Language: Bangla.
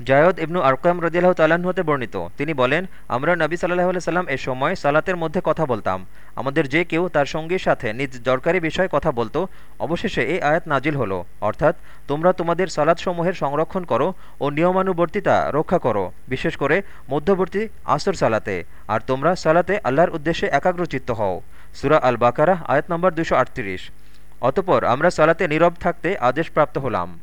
জায়দ ইবনু আরকাম রদিয়াল্লাহ তাল্লাহ্ন হতে বর্ণিত। তিনি বলেন, আমরা নবী সাল্লাহ সাল্লাম এ সময় সালাতের মধ্যে কথা বলতাম। আমাদের যে কেউ তার সঙ্গীর সাথে নিজ দরকারি বিষয়ে কথা বলতো, অবশেষে এই আয়াত নাজিল হলো। অর্থাৎ, তোমরা তোমাদের সালাদসমূহের সংরক্ষণ করো ও নিয়মানুবর্তিতা রক্ষা করো, বিশেষ করে মধ্যবর্তী আসর সালাতে। আর তোমরা সালাতে আল্লাহর উদ্দেশ্যে একাগ্রচিত্ত হও। সুরা আল বাকারা আয়াত নম্বর দুশো অতপর আমরা সালাতে নীরব থাকতে আদেশপ্রাপ্ত হলাম।